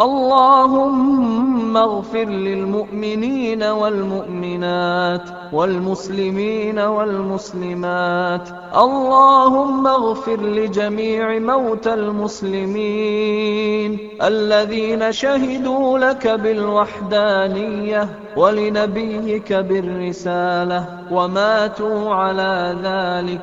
اللهم اغفر للمؤمنين والمؤمنات والمسلمين والمسلمات اللهم اغفر لجميع موتى المسلمين الذين شهدوا لك بالوحدانية ولنبيك بالرسالة وماتوا على ذلك